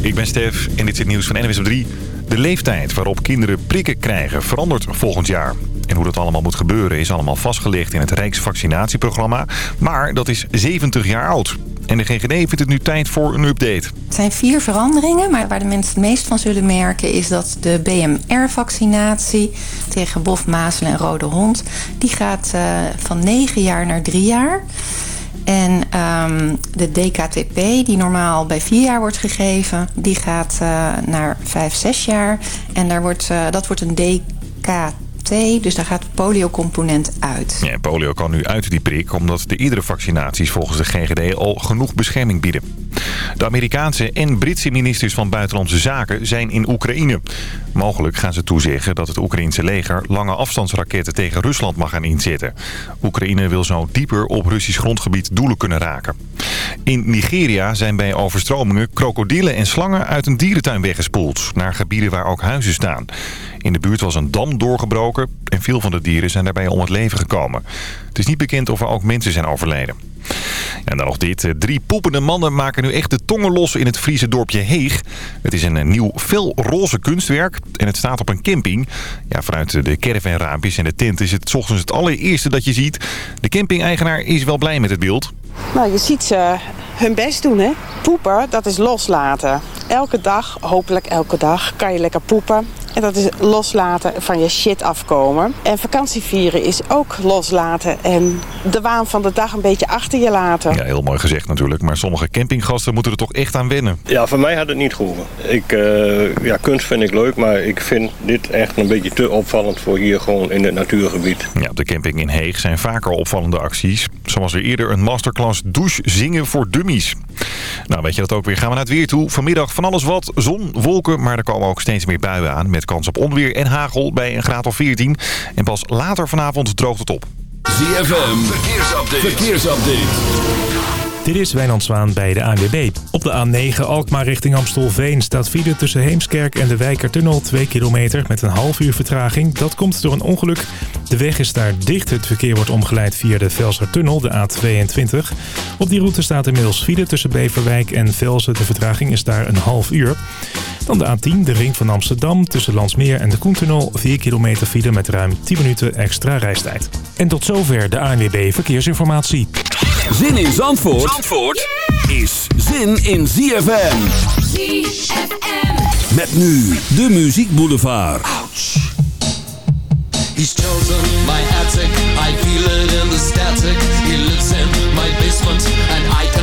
Ik ben Stef en dit is het nieuws van NWS op 3. De leeftijd waarop kinderen prikken krijgen verandert volgend jaar. En hoe dat allemaal moet gebeuren is allemaal vastgelegd in het Rijksvaccinatieprogramma. Maar dat is 70 jaar oud. En de GGD vindt het nu tijd voor een update. Het zijn vier veranderingen, maar waar de mensen het meest van zullen merken... is dat de BMR-vaccinatie tegen bof, mazelen en rode hond... die gaat uh, van 9 jaar naar 3 jaar... En um, de DKTP, die normaal bij vier jaar wordt gegeven... die gaat uh, naar vijf, zes jaar. En daar wordt, uh, dat wordt een Dus daar gaat polio-component uit. Ja, polio kan nu uit die prik omdat de eerdere vaccinaties volgens de GGD al genoeg bescherming bieden. De Amerikaanse en Britse ministers van Buitenlandse Zaken zijn in Oekraïne. Mogelijk gaan ze toezeggen dat het Oekraïense leger lange afstandsraketten tegen Rusland mag gaan inzetten. Oekraïne wil zo dieper op Russisch grondgebied doelen kunnen raken. In Nigeria zijn bij overstromingen krokodillen en slangen uit een dierentuin weggespoeld... naar gebieden waar ook huizen staan. In de buurt was een dam doorgebroken en veel van de dieren zijn daarbij om het leven gekomen. Het is niet bekend of er ook mensen zijn overleden. En dan nog dit. Drie poepende mannen maken nu echt de tongen los in het Friese dorpje Heeg. Het is een nieuw felroze kunstwerk en het staat op een camping. Ja, vanuit de caravanraampjes en de tent is het ochtends het allereerste dat je ziet. De camping-eigenaar is wel blij met het beeld. Nou, je ziet ze hun best doen, hè. Poepen, dat is loslaten. Elke dag, hopelijk elke dag, kan je lekker poepen. En dat is loslaten van je shit afkomen. En vakantie vieren is ook loslaten en de waan van de dag een beetje achter je laten. Ja, heel mooi gezegd natuurlijk. Maar sommige campinggasten moeten er toch echt aan wennen. Ja, voor mij had het niet gehoeven. Ik, uh, ja, kunst vind ik leuk, maar ik vind dit echt een beetje te opvallend voor hier gewoon in het natuurgebied. Ja, op de camping in Heeg zijn vaker opvallende acties. Zoals er eerder een masterclass douche zingen voor dummies. Nou, weet je dat ook weer. Gaan we naar het weer toe. Vanmiddag van alles wat. Zon, wolken, maar er komen ook steeds meer buien aan. Met kans op onweer en hagel bij een graad of 14. En pas later vanavond droogt het op. ZFM, verkeersupdate. verkeersupdate. Dit is Wijnand Zwaan bij de ANWB. Op de A9 Alkmaar richting Amstelveen staat file tussen Heemskerk en de Wijkertunnel 2 kilometer met een half uur vertraging. Dat komt door een ongeluk. De weg is daar dicht. Het verkeer wordt omgeleid via de Velsertunnel, de A22. Op die route staat inmiddels file tussen Beverwijk en Velsen. De vertraging is daar een half uur. Dan de A10, de ring van Amsterdam, tussen Landsmeer en de Koentunnel. 4 kilometer file met ruim 10 minuten extra reistijd. En tot zover de ANWB Verkeersinformatie. Zin in Zandvoort, Zandvoort is zin in ZFM. ZFM. Met nu de Muziek Boulevard. Ouch. He's chosen my attic, I feel it in the static. He lives in my basement and I can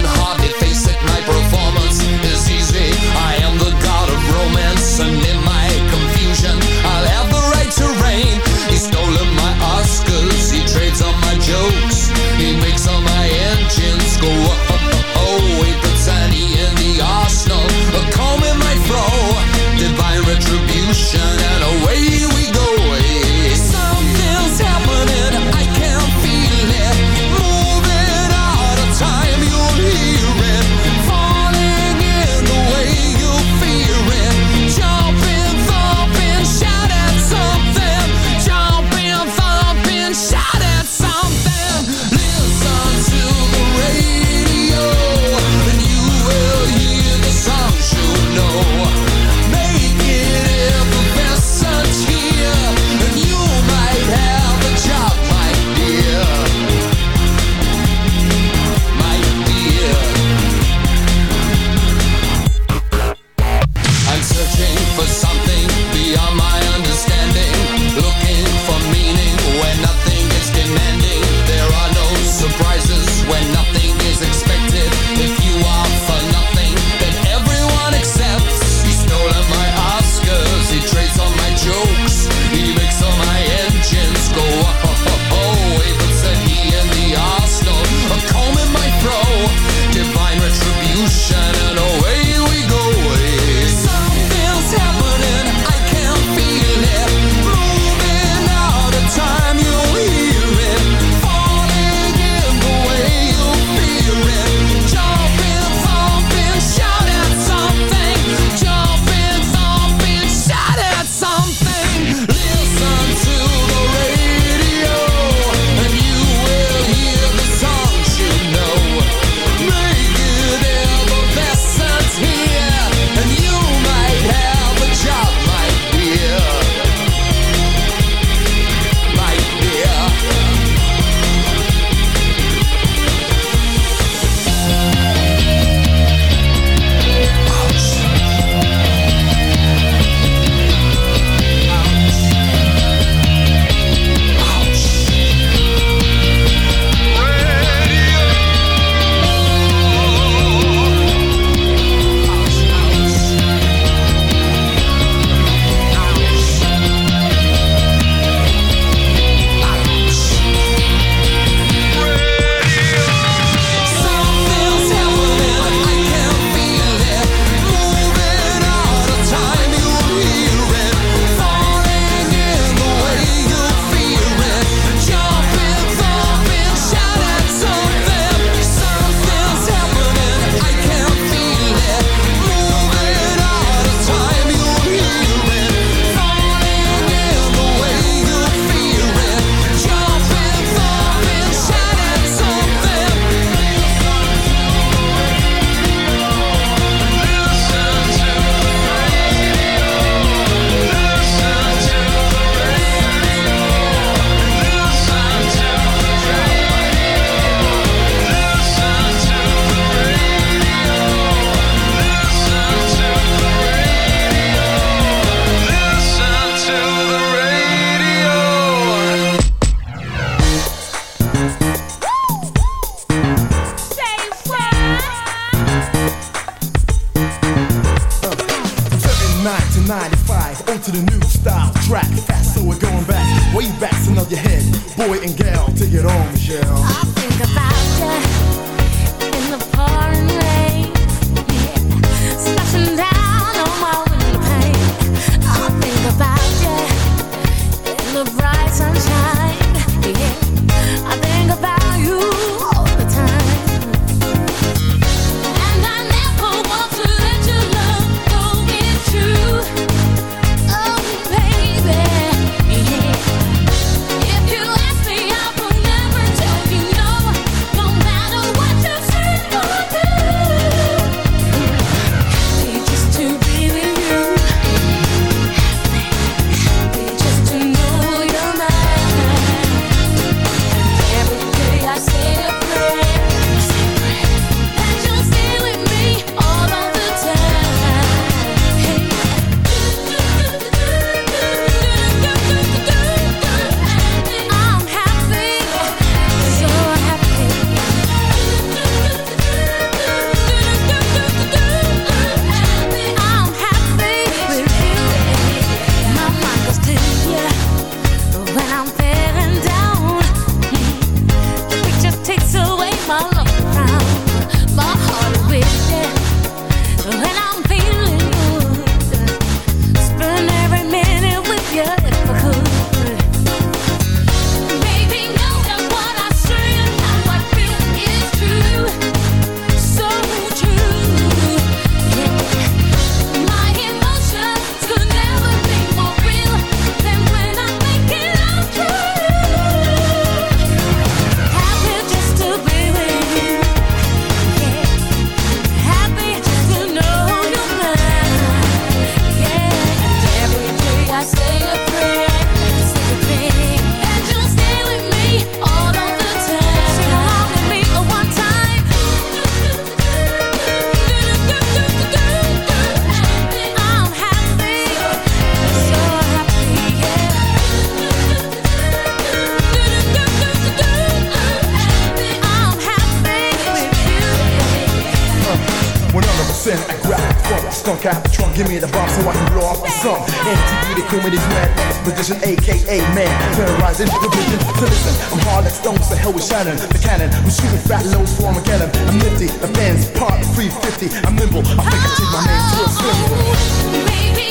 minds into vision, to listen. I'm hard like stones, so hell with Shannon, the cannon. I'm shooting fat loads for Armageddon. I'm nifty, the fans part 350. I'm nimble, I think I take my name to a swim.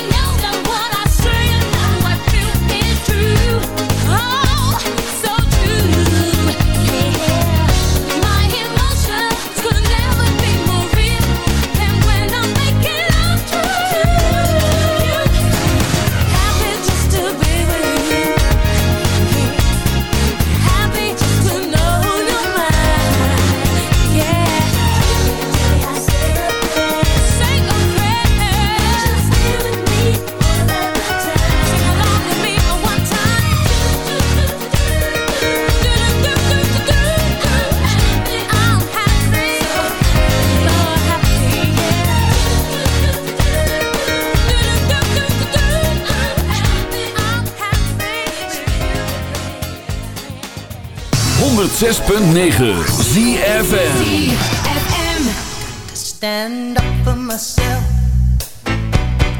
106.9 to Stand up for myself.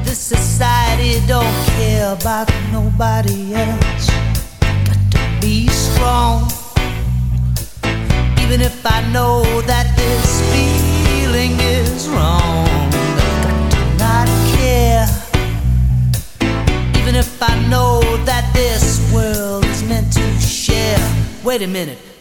This society don't care about nobody else Got to be strong. Even if I know that this feeling is wrong to not care. Even if I know that this world is meant to share. Wait a minute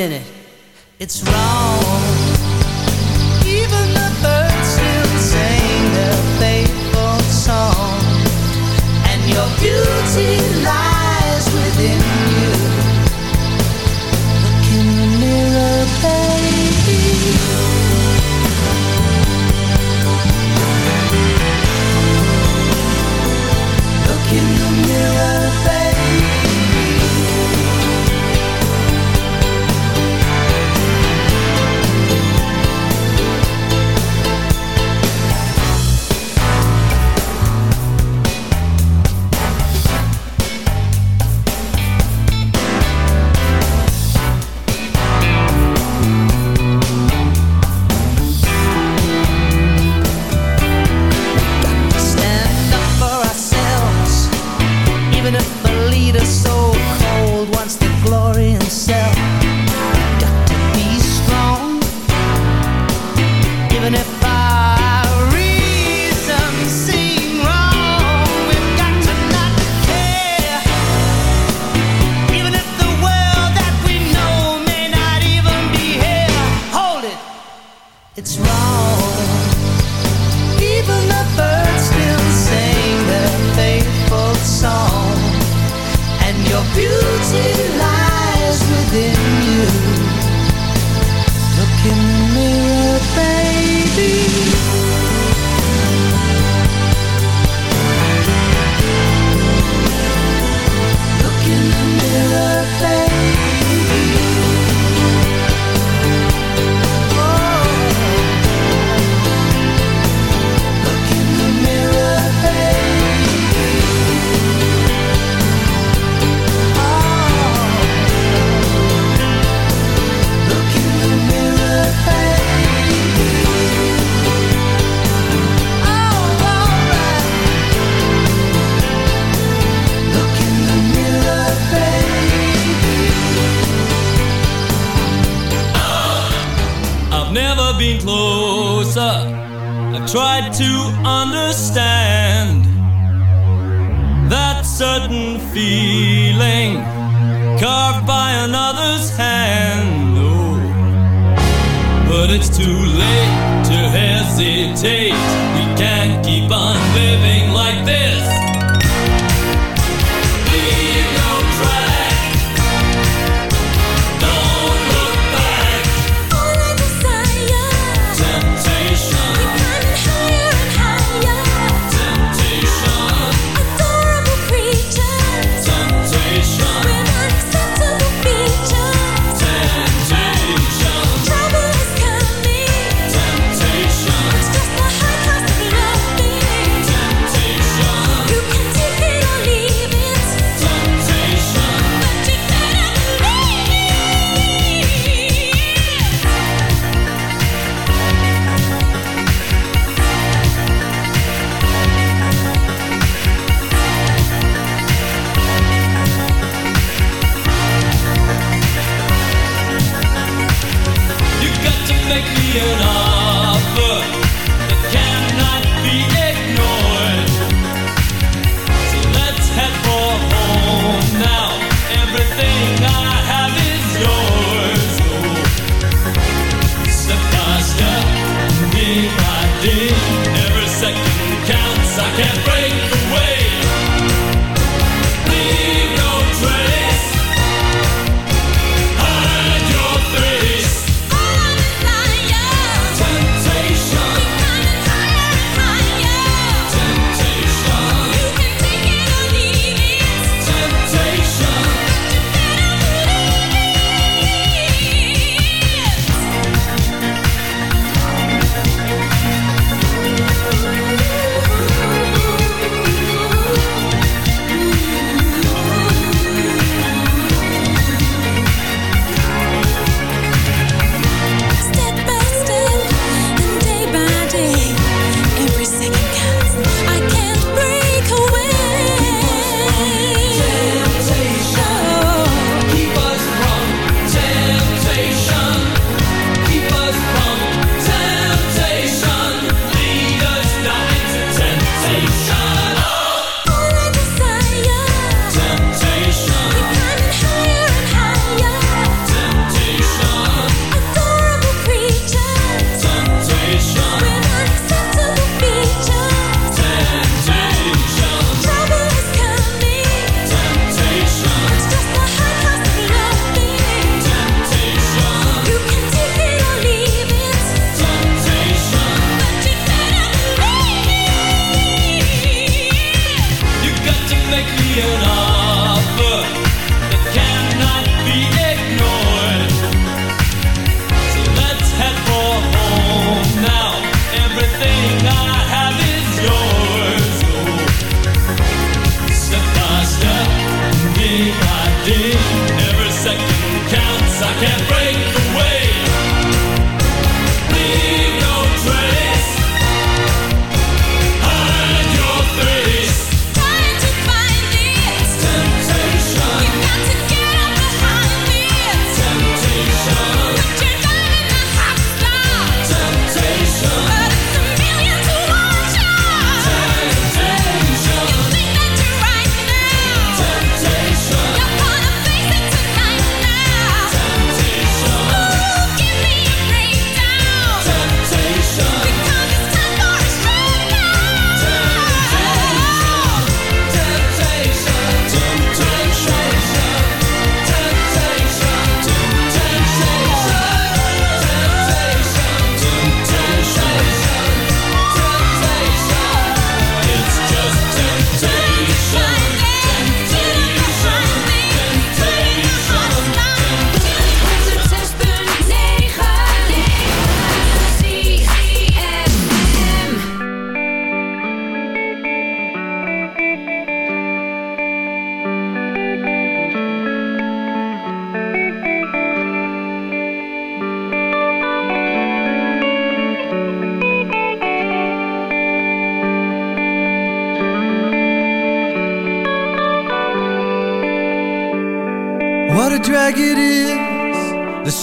Minute,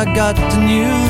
I got the news.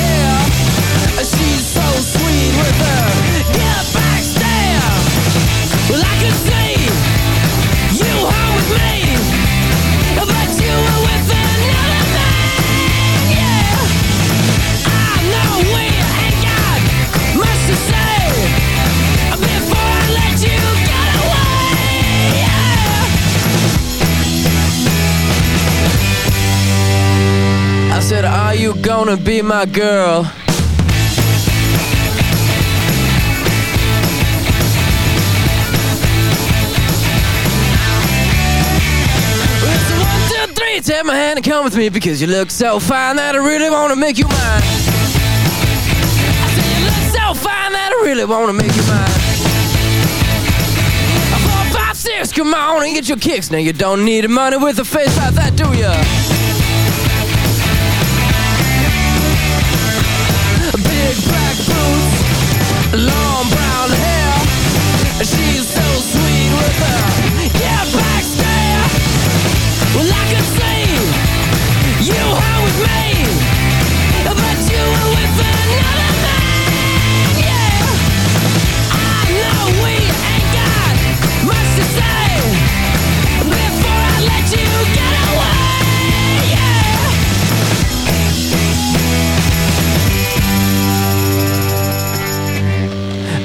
Said, Are you gonna be my girl? Take my hand and come with me because you look so fine that I really wanna make you mine. I said you look so fine that I really wanna make you mine. Four, five, six, come on and get your kicks. Now you don't need money with a face like that, do ya?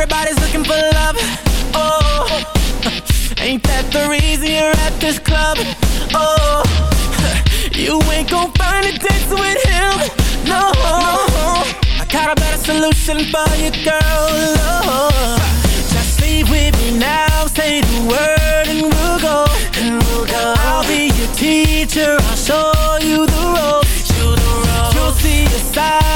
Everybody's looking for love. Oh, ain't that the reason you're at this club? Oh, you ain't gon' find a dance with him. No, I got a better solution for you, girl. Oh, just leave with me now. Say the word and we'll go. And we'll go. I'll be your teacher. I'll show you the ropes. You'll see the side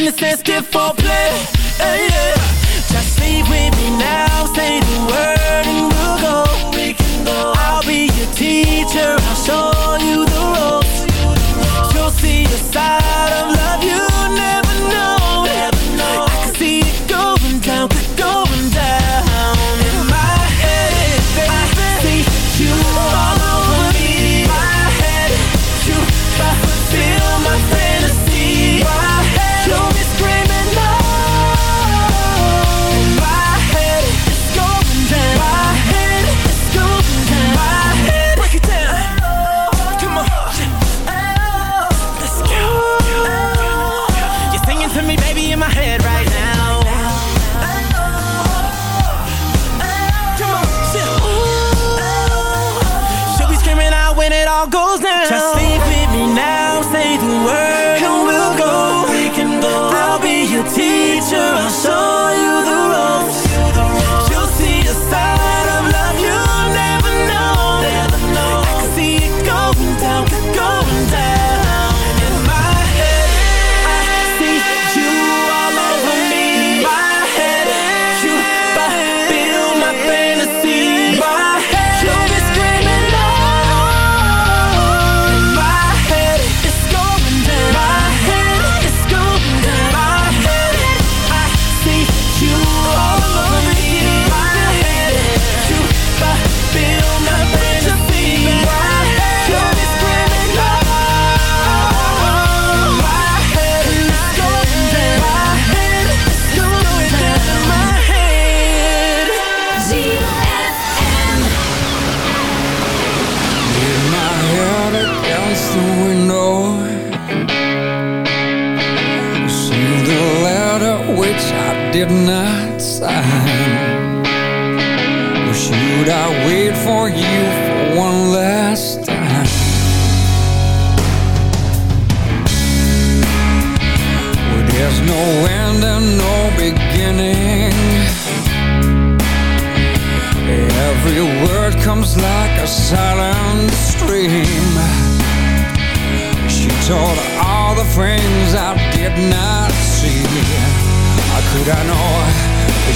Witness is gift for play. Hey.